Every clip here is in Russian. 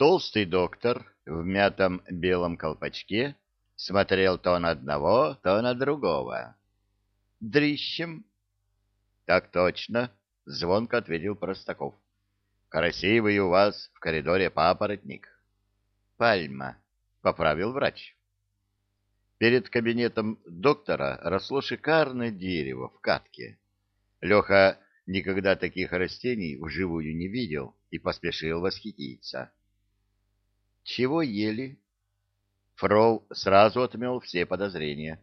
Толстый доктор в мятом белом колпачке смотрел то на одного, то на другого. «Дрищем?» «Так точно», — звонко ответил Простаков. «Красивый у вас в коридоре папоротник». «Пальма», — поправил врач. Перед кабинетом доктора росло шикарное дерево в катке. Леха никогда таких растений вживую не видел и поспешил восхититься. «Чего ели?» Фрол сразу отмел все подозрения.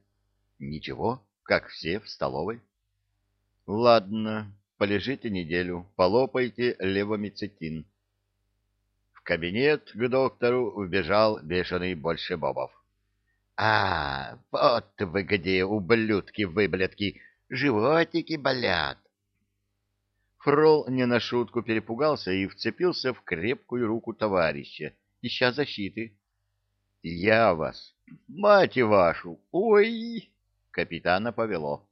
«Ничего, как все в столовой». «Ладно, полежите неделю, полопайте левомицетин». В кабинет к доктору убежал бешеный Большебобов. А, вот вы где, ублюдки-выблядки, животики болят. Фрол не на шутку перепугался и вцепился в крепкую руку товарища, ища защиты. Я вас, мать вашу, ой! Капитана повело.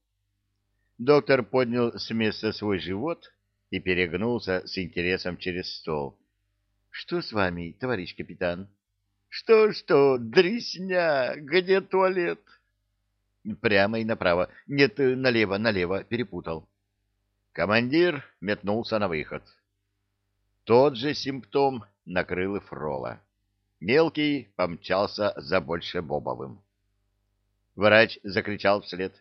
Доктор поднял с места свой живот и перегнулся с интересом через стол. — Что с вами, товарищ капитан? — что-что, дресня, где туалет? Прямо и направо. Нет, налево, налево, перепутал. Командир метнулся на выход. Тот же симптом накрыл и Фрола. Мелкий помчался за больше Бобовым. Врач закричал вслед.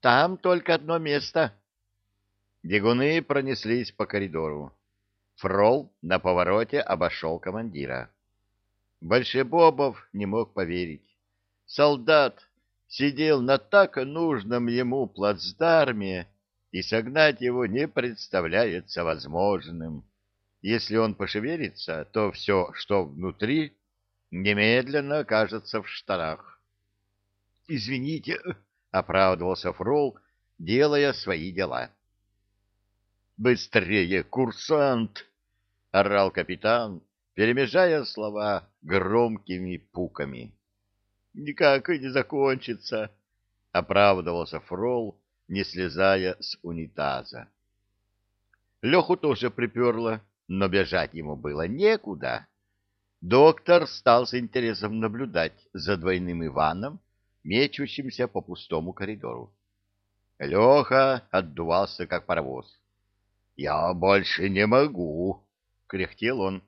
«Там только одно место!» Бегуны пронеслись по коридору. Фрол на повороте обошел командира. Большебобов не мог поверить. Солдат сидел на так нужном ему плацдарме, и согнать его не представляется возможным. Если он пошевелится, то все, что внутри, немедленно окажется в штанах. — Извините, — оправдывался Фрол, делая свои дела. — Быстрее, курсант! — орал капитан, перемежая слова громкими пуками. «Никак и не закончится», — оправдывался Фрол, не слезая с унитаза. Леху тоже приперло, но бежать ему было некуда. Доктор стал с интересом наблюдать за двойным Иваном, мечущимся по пустому коридору. Леха отдувался, как паровоз. — Я больше не могу, — кряхтел он.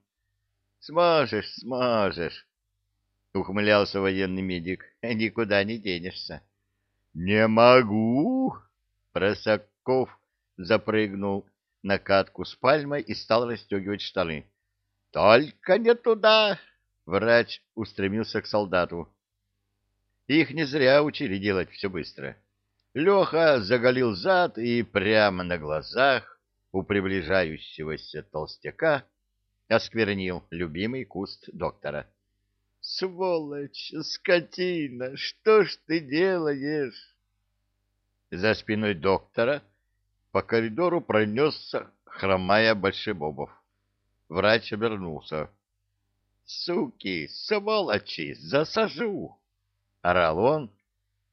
Сможешь, сможешь, — ухмылялся военный медик. — Никуда не денешься. — Не могу! — Просаков запрыгнул на катку с пальмой и стал расстегивать штаны. — Только не туда! — врач устремился к солдату. Их не зря учили делать все быстро. Леха заголил зад и прямо на глазах у приближающегося толстяка осквернил любимый куст доктора. — Сволочь, скотина, что ж ты делаешь? За спиной доктора по коридору пронесся, хромая Большебобов. Врач обернулся. — Суки, сволочи, засажу! — орал он,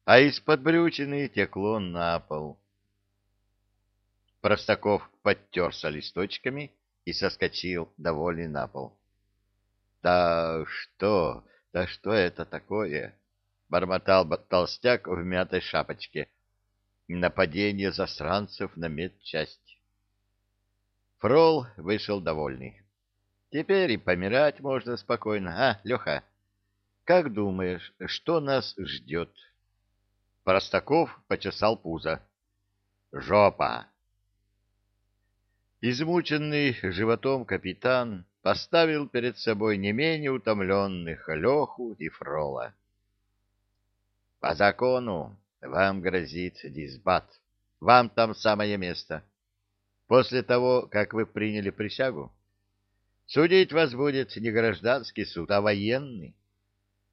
а из-под брючины текло на пол. Простаков подтерся листочками и соскочил, довольный на пол. — Да что, да что это такое? — бормотал толстяк в мятой шапочке. — Нападение засранцев на медчасть. Фрол вышел довольный. Теперь и помирать можно спокойно. А, Леха, как думаешь, что нас ждет? Простаков почесал пузо. — Жопа! Измученный животом капитан поставил перед собой не менее утомленных Леху и Фрола. «По закону вам грозит дисбат. Вам там самое место. После того, как вы приняли присягу, судить вас будет не гражданский суд, а военный.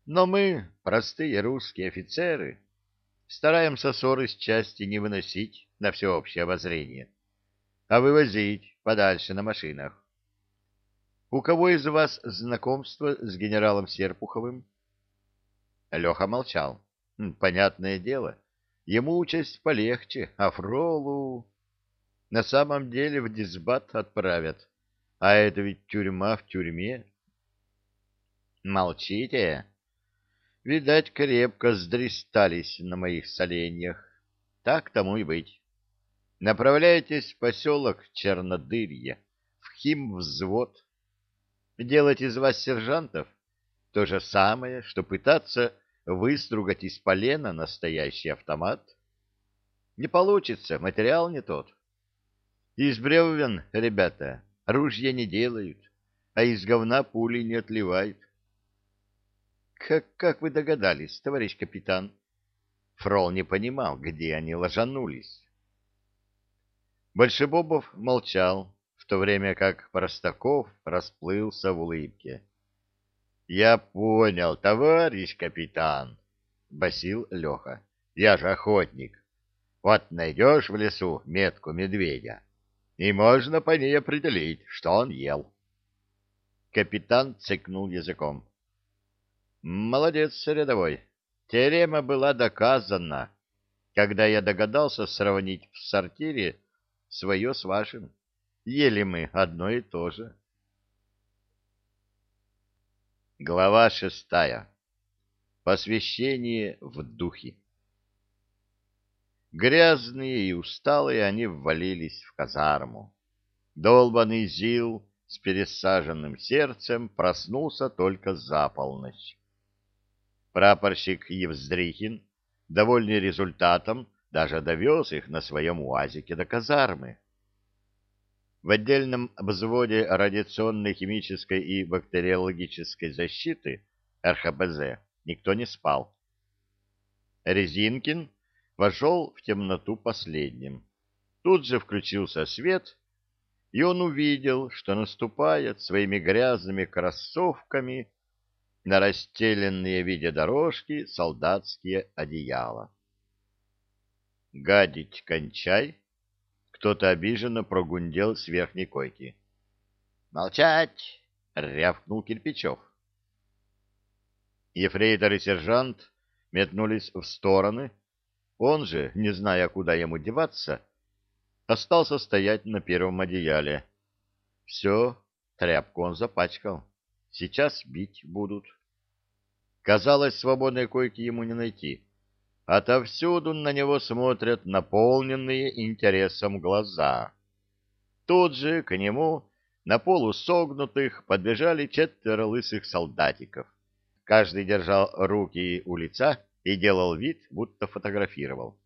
Но мы, простые русские офицеры, стараемся ссоры с части не выносить на всеобщее обозрение а вывозить подальше на машинах. У кого из вас знакомство с генералом Серпуховым? Леха молчал. Понятное дело, ему участь полегче, а Фролу... На самом деле в дисбат отправят, а это ведь тюрьма в тюрьме. Молчите? Видать, крепко сдристались на моих соленьях. Так тому и быть. Направляйтесь в поселок Чернодырье, в химвзвод. Делать из вас сержантов — то же самое, что пытаться выстругать из полена настоящий автомат. Не получится, материал не тот. Из бревен, ребята, ружья не делают, а из говна пули не отливают. Как, как вы догадались, товарищ капитан? Фрол не понимал, где они ложанулись. Большебобов молчал, в то время как Простаков расплылся в улыбке. — Я понял, товарищ капитан, — басил Леха. — Я же охотник. Вот найдешь в лесу метку медведя, и можно по ней определить, что он ел. Капитан цыкнул языком. Молодец, рядовой. Теорема была доказана, когда я догадался сравнить в сортире свое с вашим. Ели мы одно и то же. Глава шестая. Посвящение в духе. Грязные и усталые они ввалились в казарму. Долбанный Зил с пересаженным сердцем проснулся только за полночь. Прапорщик Евздрихин, довольный результатом, даже довез их на своем уазике до казармы. В отдельном взводе радиационной, химической и бактериологической защиты РХБЗ никто не спал. Резинкин вошел в темноту последним. Тут же включился свет, и он увидел, что наступает своими грязными кроссовками на расстеленные в виде дорожки солдатские одеяла. «Гадить кончай!» Кто-то обиженно прогундел с верхней койки. «Молчать!» — рявкнул Кирпичев. Ефрейтор и сержант метнулись в стороны. Он же, не зная, куда ему деваться, остался стоять на первом одеяле. Все, тряпку он запачкал. Сейчас бить будут. Казалось, свободной койки ему не найти. Отовсюду на него смотрят наполненные интересом глаза. Тут же к нему на полусогнутых подбежали четверо лысых солдатиков. Каждый держал руки у лица и делал вид, будто фотографировал.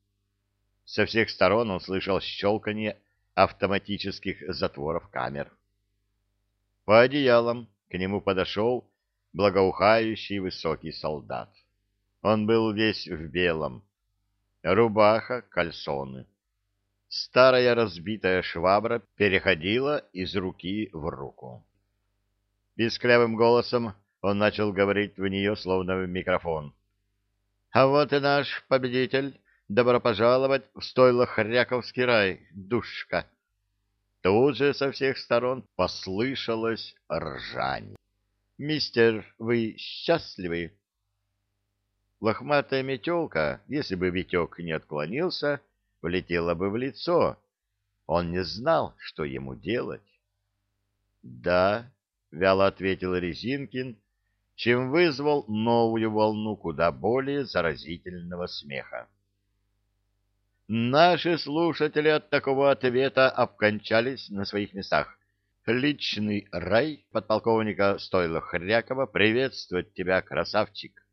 Со всех сторон он слышал щелканье автоматических затворов камер. По одеялам к нему подошел благоухающий высокий солдат. Он был весь в белом. Рубаха, кальсоны. Старая разбитая швабра переходила из руки в руку. Писклявым голосом он начал говорить в нее, словно в микрофон. — А вот и наш победитель. Добро пожаловать в стойло Хряковский рай, душка. Тут же со всех сторон послышалось ржание. «Мистер, вы счастливы?» Лохматая метелка, если бы Витек не отклонился, влетела бы в лицо. Он не знал, что ему делать. «Да», — вяло ответил Резинкин, чем вызвал новую волну куда более заразительного смеха. Наши слушатели от такого ответа обкончались на своих местах. Личный рай подполковника Стойла Хрякова приветствует тебя, красавчик.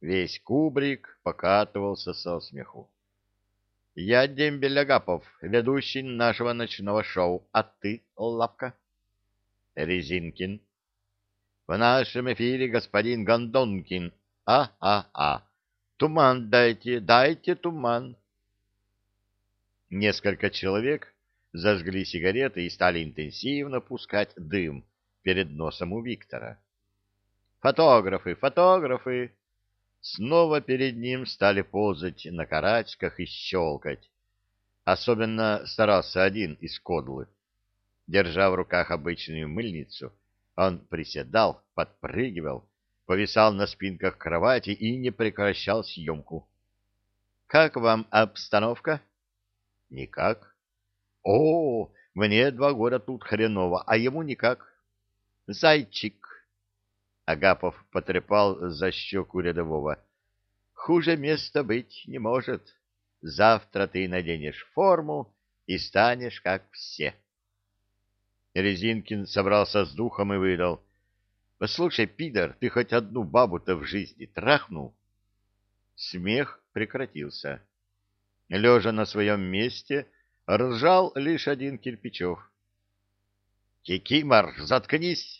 Весь кубрик покатывался со смеху. Я Дембель Агапов, ведущий нашего ночного шоу, а ты, Лапка? Резинкин. В нашем эфире господин Гондонкин. А-а-а. Туман дайте, дайте туман. Несколько человек зажгли сигареты и стали интенсивно пускать дым перед носом у Виктора. «Фотографы, фотографы!» Снова перед ним стали ползать на карачках и щелкать. Особенно старался один из кодлы. Держа в руках обычную мыльницу, он приседал, подпрыгивал, повисал на спинках кровати и не прекращал съемку. «Как вам обстановка?» Никак. О, мне два года тут хреново, а ему никак. Зайчик. Агапов потрепал за щеку рядового. Хуже места быть не может. Завтра ты наденешь форму и станешь как все. Резинкин собрался с духом и выдал. — Послушай, пидор, ты хоть одну бабу-то в жизни трахнул? Смех прекратился. Лежа на своем месте, ржал лишь один Кирпичев. — Кикимор, заткнись! —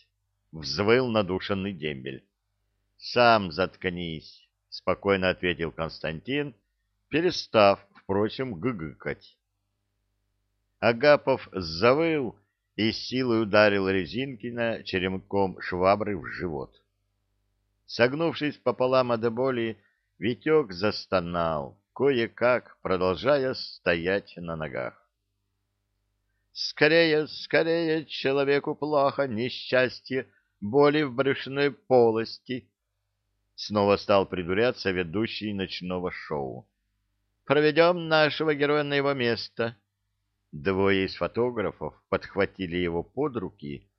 взвыл надушенный дембель. — Сам заткнись, — спокойно ответил Константин, перестав, впрочем, гыгыкать. Агапов завыл и силой ударил Резинкина черемком швабры в живот. Согнувшись пополам от боли, Витек застонал, кое-как продолжая стоять на ногах. «Скорее, скорее, человеку плохо, несчастье, боли в брюшной полости!» Снова стал придуряться ведущий ночного шоу. «Проведем нашего героя на его место». Двое из фотографов подхватили его под руки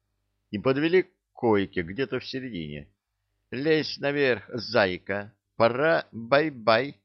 и подвели к койке где-то в середине. «Лезь наверх, зайка, пора бай-бай».